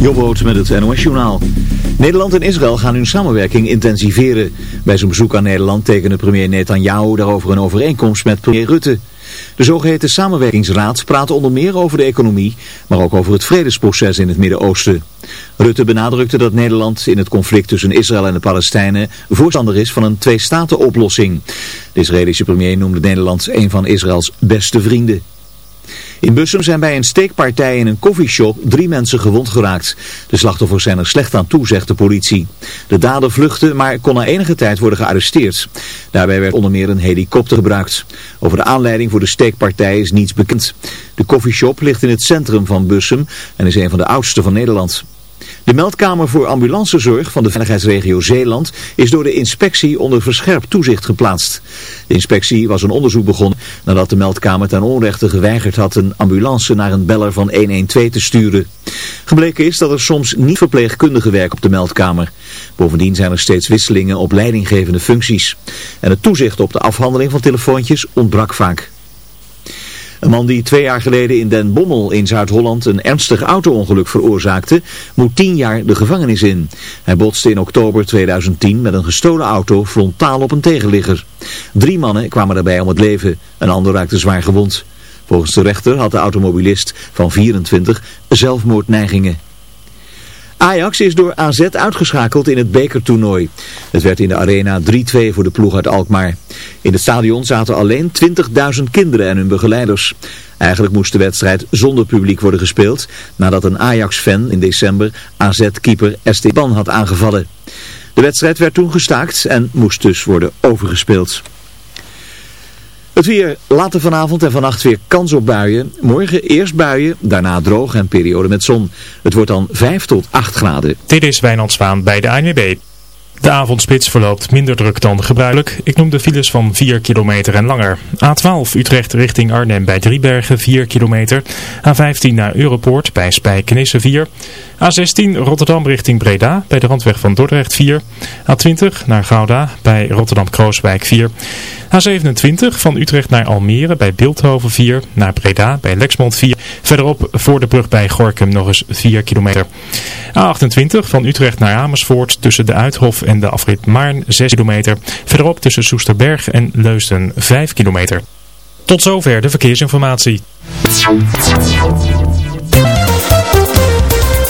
Jobboot met het NOS-journaal. Nederland en Israël gaan hun samenwerking intensiveren. Bij zijn bezoek aan Nederland tekende premier Netanyahu daarover een overeenkomst met premier Rutte. De zogeheten samenwerkingsraad praat onder meer over de economie, maar ook over het vredesproces in het Midden-Oosten. Rutte benadrukte dat Nederland in het conflict tussen Israël en de Palestijnen voorstander is van een twee-staten-oplossing. De Israëlische premier noemde Nederland een van Israëls beste vrienden. In Bussum zijn bij een steekpartij in een koffieshop drie mensen gewond geraakt. De slachtoffers zijn er slecht aan toe, zegt de politie. De dader vluchtte, maar kon na enige tijd worden gearresteerd. Daarbij werd onder meer een helikopter gebruikt. Over de aanleiding voor de steekpartij is niets bekend. De koffieshop ligt in het centrum van Bussum en is een van de oudste van Nederland. De meldkamer voor ambulancezorg van de veiligheidsregio Zeeland is door de inspectie onder verscherpt toezicht geplaatst. De inspectie was een onderzoek begonnen nadat de meldkamer ten onrechte geweigerd had een ambulance naar een beller van 112 te sturen. Gebleken is dat er soms niet verpleegkundigen werken op de meldkamer. Bovendien zijn er steeds wisselingen op leidinggevende functies. En het toezicht op de afhandeling van telefoontjes ontbrak vaak. Een man die twee jaar geleden in Den Bommel in Zuid-Holland een ernstig auto-ongeluk veroorzaakte, moet tien jaar de gevangenis in. Hij botste in oktober 2010 met een gestolen auto frontaal op een tegenligger. Drie mannen kwamen daarbij om het leven, een ander raakte zwaar gewond. Volgens de rechter had de automobilist van 24 zelfmoordneigingen. Ajax is door AZ uitgeschakeld in het bekertoernooi. Het werd in de arena 3-2 voor de ploeg uit Alkmaar. In het stadion zaten alleen 20.000 kinderen en hun begeleiders. Eigenlijk moest de wedstrijd zonder publiek worden gespeeld... nadat een Ajax-fan in december AZ-keeper Esteban had aangevallen. De wedstrijd werd toen gestaakt en moest dus worden overgespeeld. Het weer later vanavond en vannacht weer kans op buien. Morgen eerst buien, daarna droog en periode met zon. Het wordt dan 5 tot 8 graden. Dit is Wijnand bij de ANWB. De avondspits verloopt minder druk dan gebruikelijk. Ik noem de files van 4 kilometer en langer. A12 Utrecht richting Arnhem bij Driebergen 4 kilometer. A15 naar Europoort bij Spijkenisse 4. A16 Rotterdam richting Breda bij de randweg van Dordrecht 4. A20 naar Gouda bij Rotterdam-Krooswijk 4. A27 van Utrecht naar Almere bij Beeldhoven 4. Naar Breda bij Lexmond 4. Verderop voor de brug bij Gorkum nog eens 4 kilometer. A28 van Utrecht naar Amersfoort tussen de Uithof en de afrit Maarn 6 kilometer. Verderop tussen Soesterberg en Leusden 5 kilometer. Tot zover de verkeersinformatie.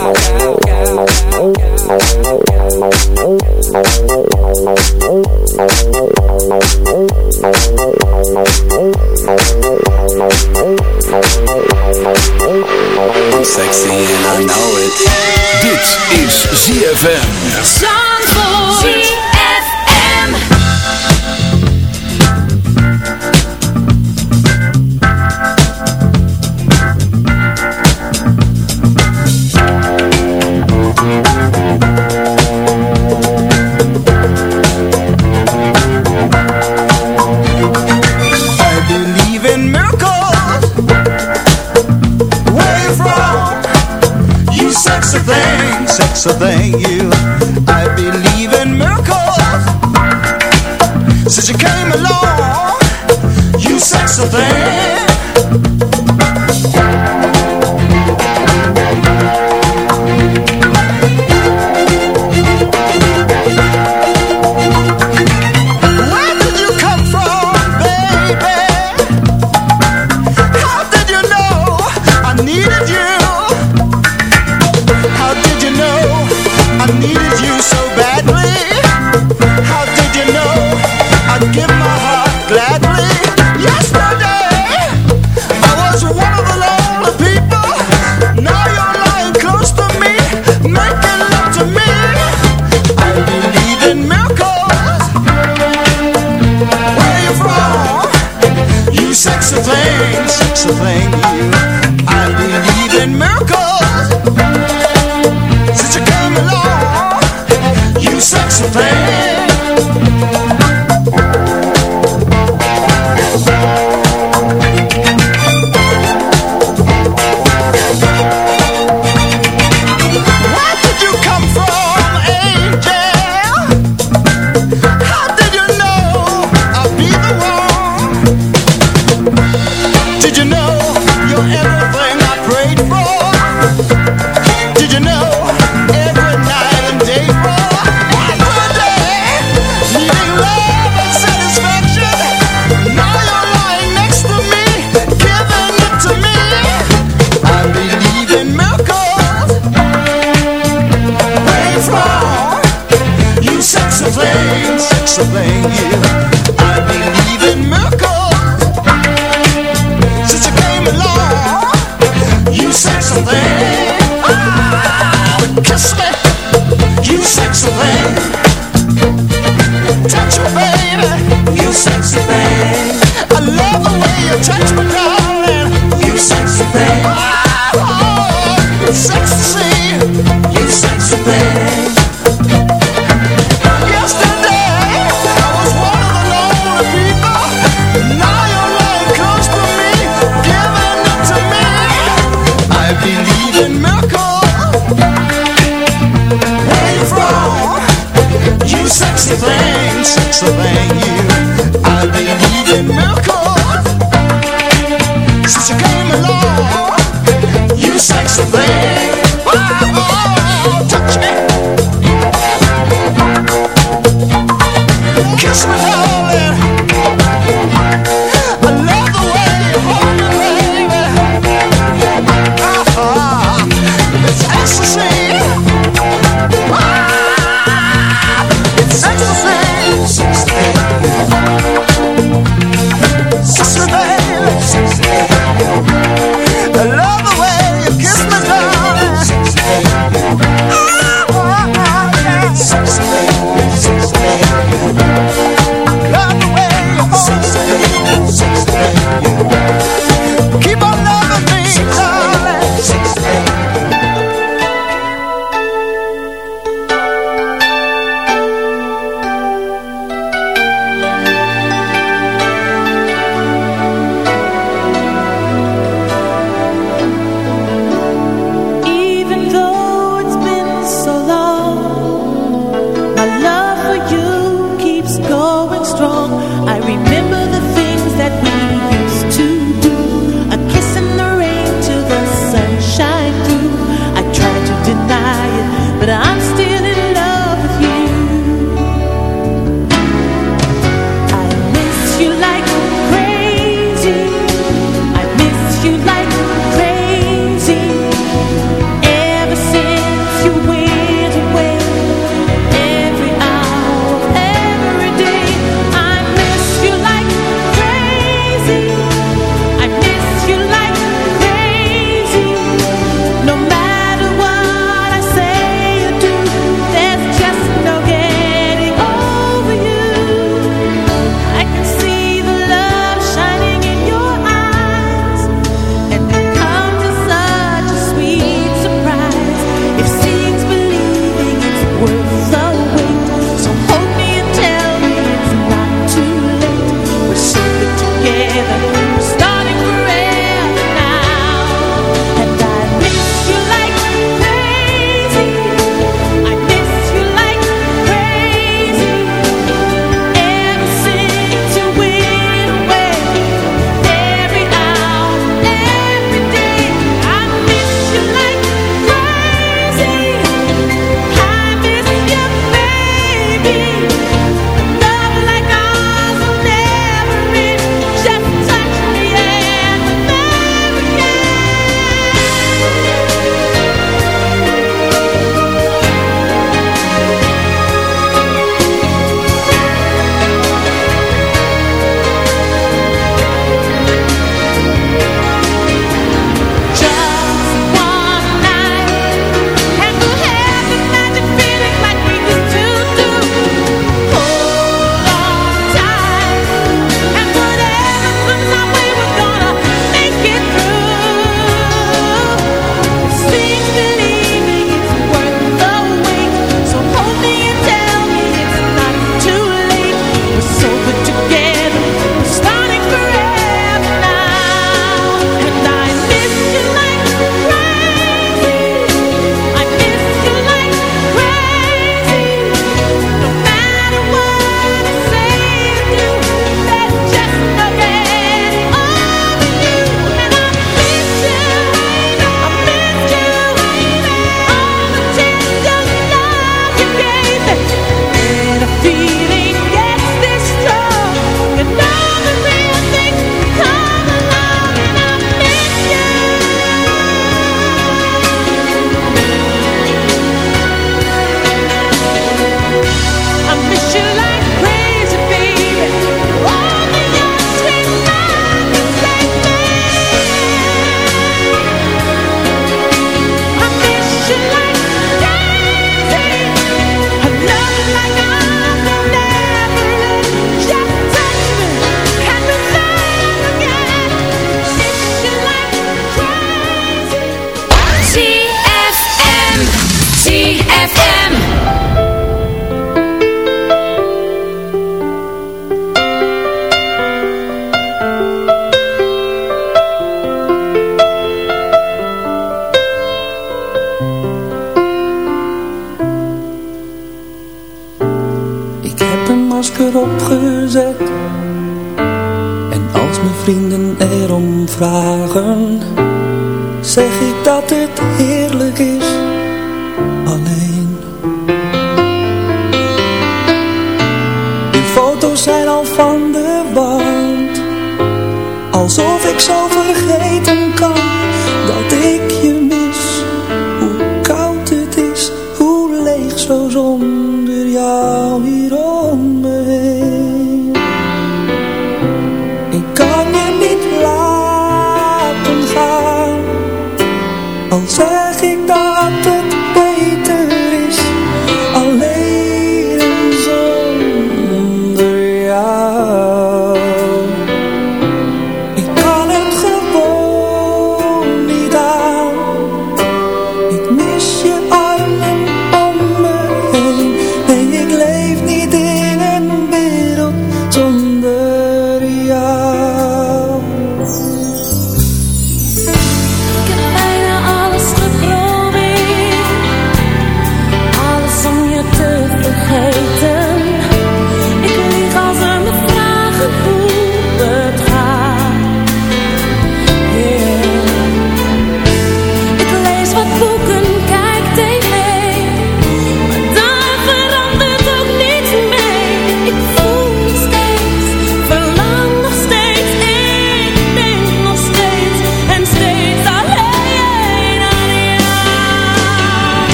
Out. I'm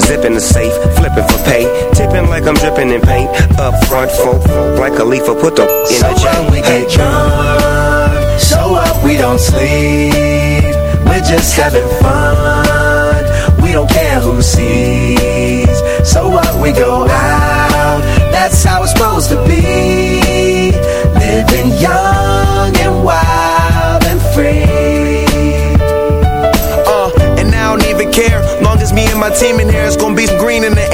Zipping the safe, flipping for pay. Tipping like I'm dripping in paint. Up front, folk, like a leaf, put the in So the chain. what we get drunk, so what we don't sleep. We're just having fun, we don't care who sees. So what we go out, that's how it's supposed to be. Team in here, it's gonna be some green in the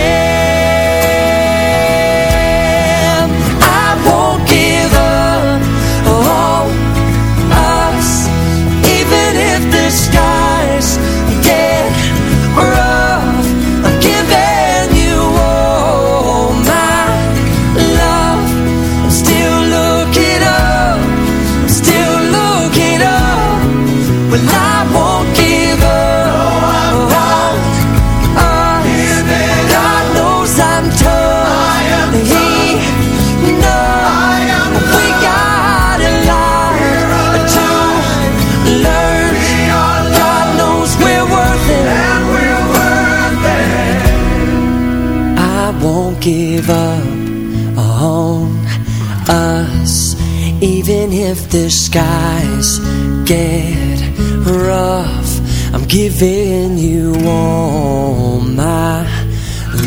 If the skies get rough. I'm giving you all my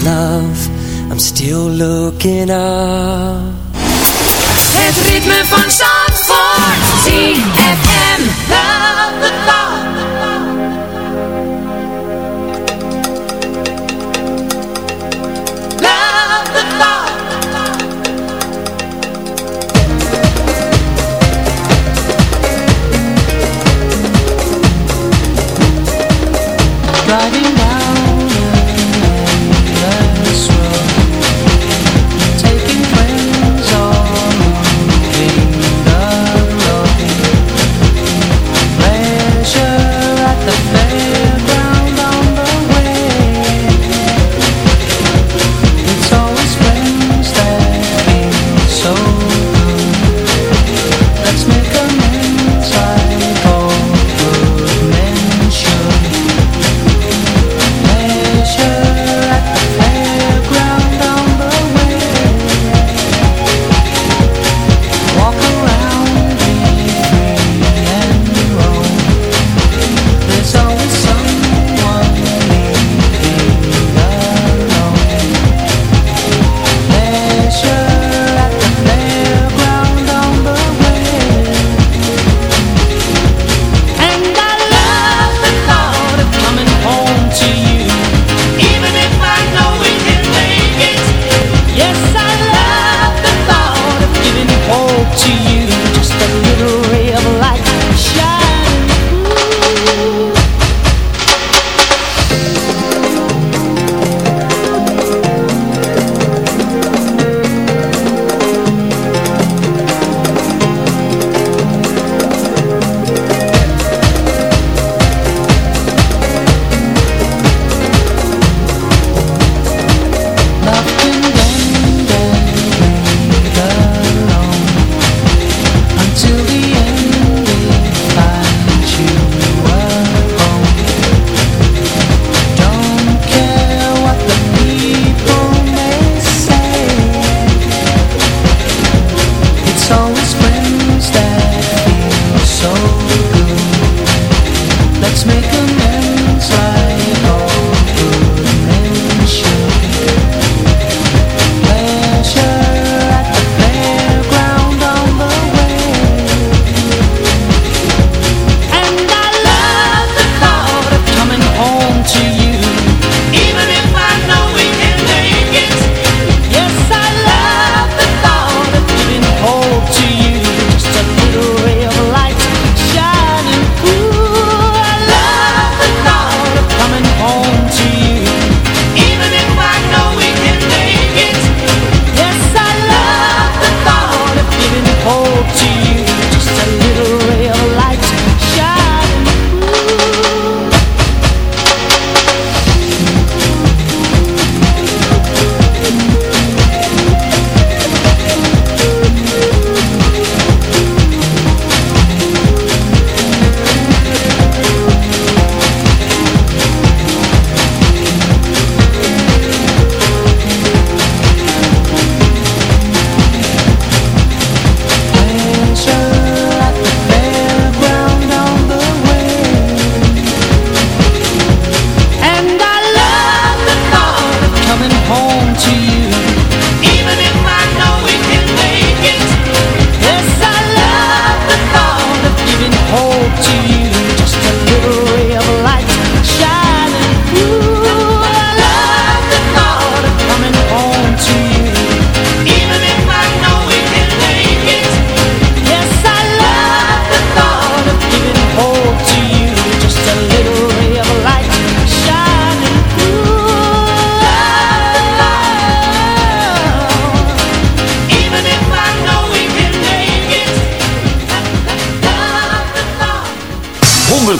love. I'm still looking up. Het ritme van Zandvoort. ZFM.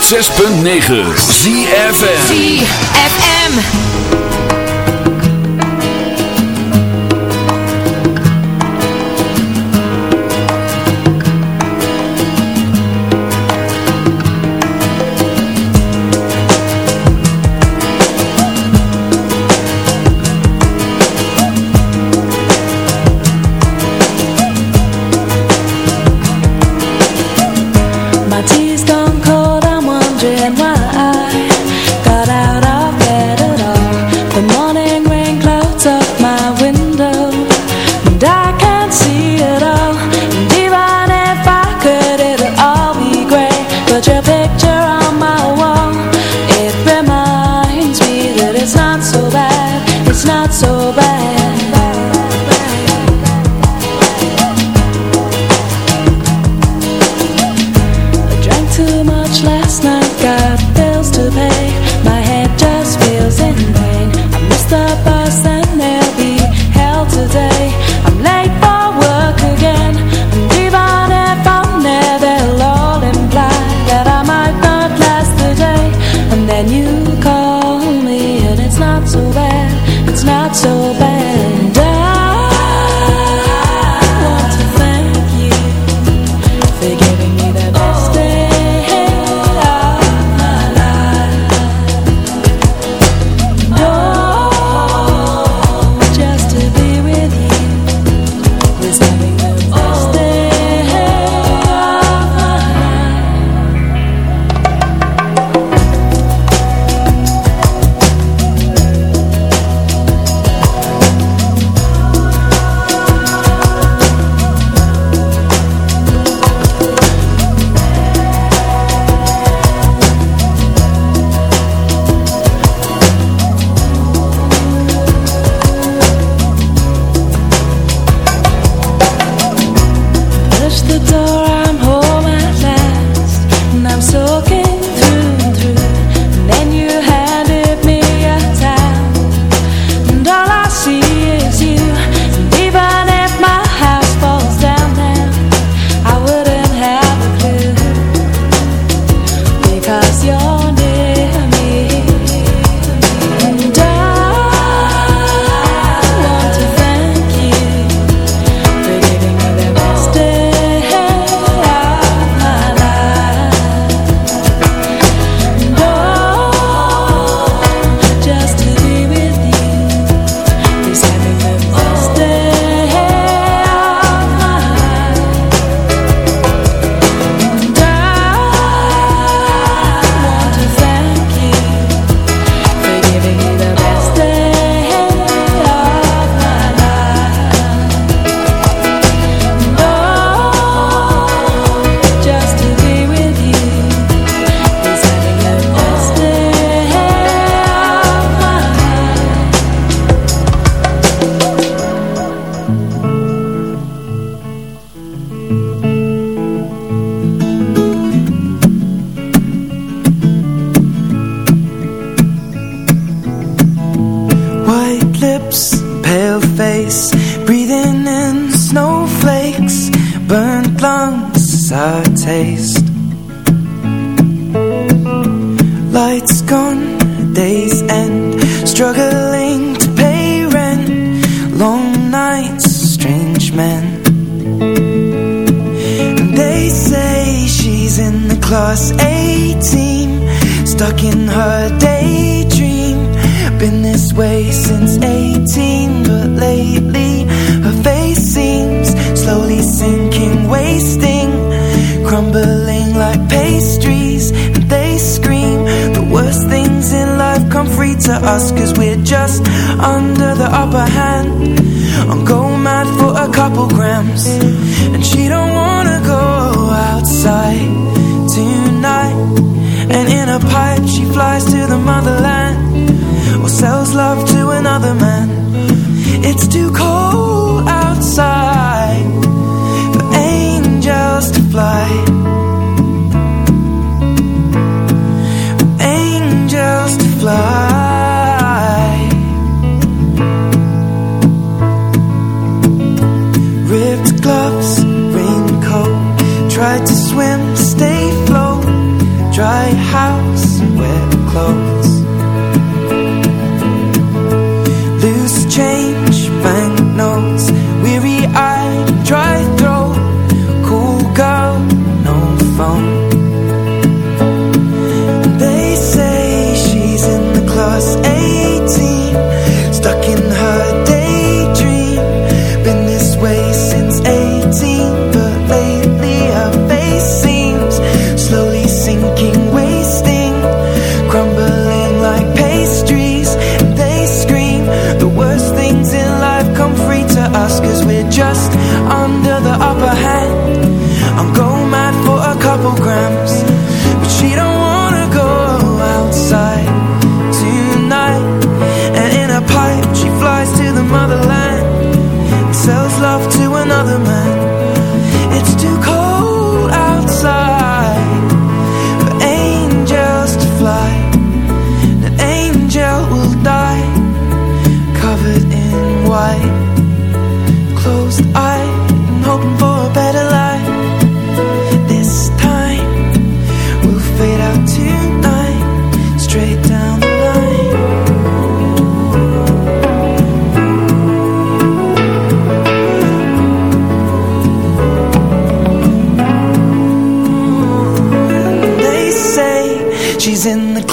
106.9 ZFM ZFM. It's not so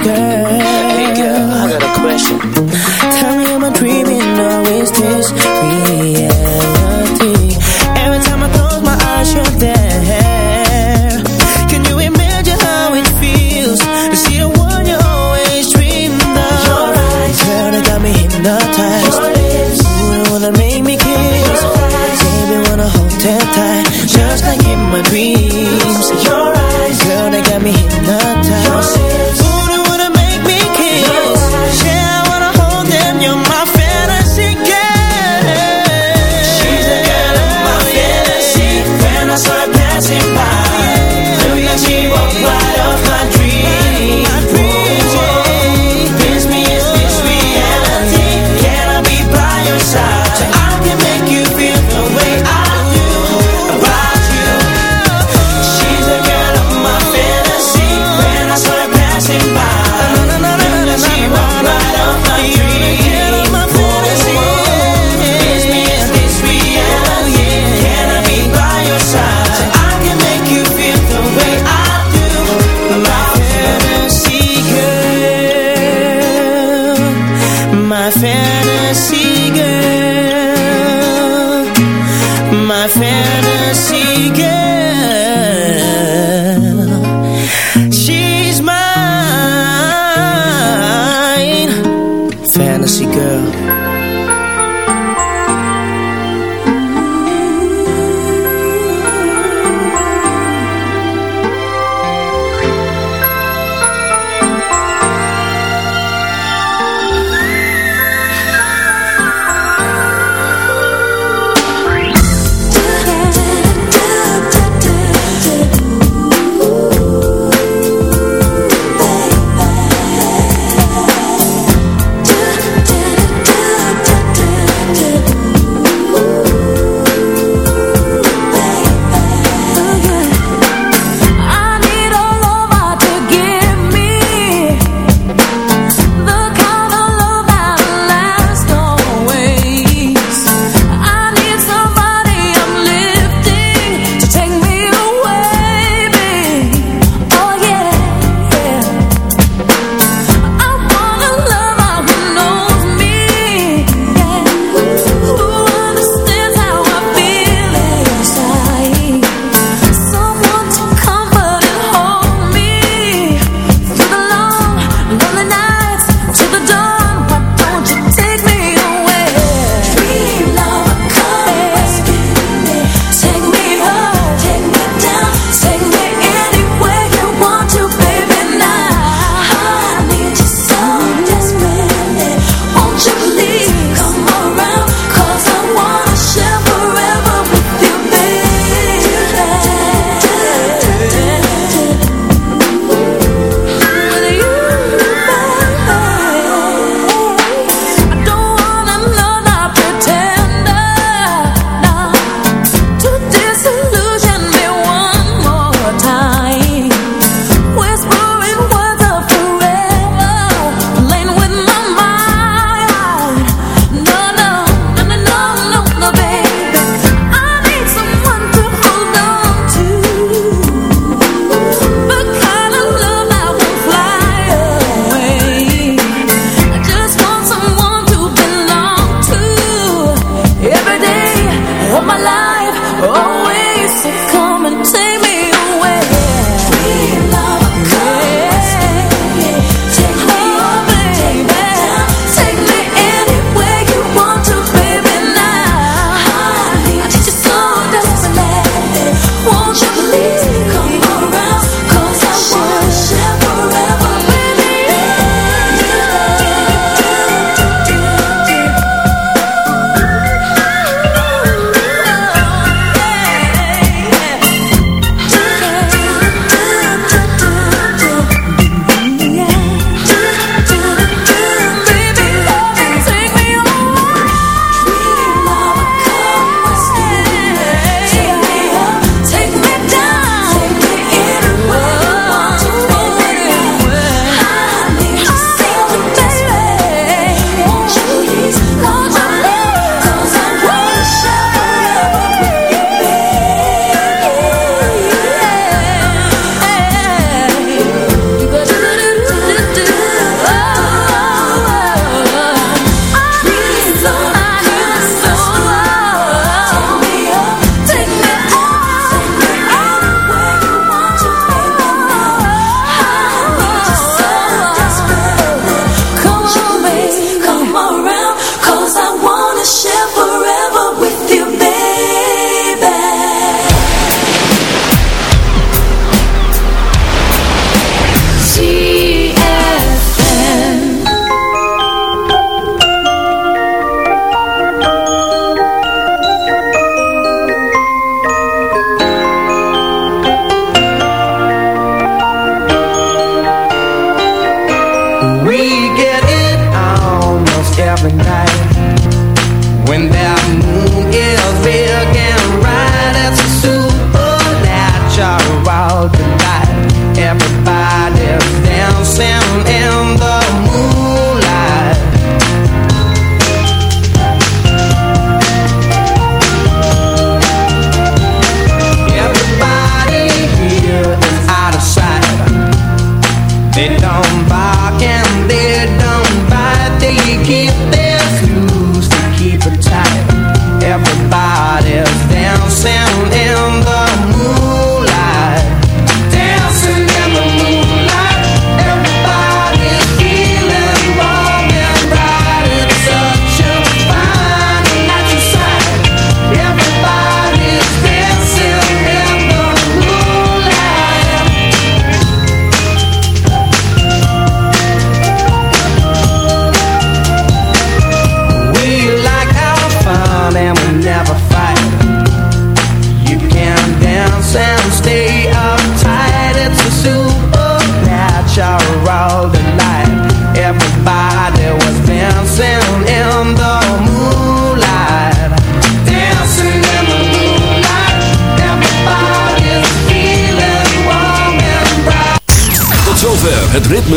girl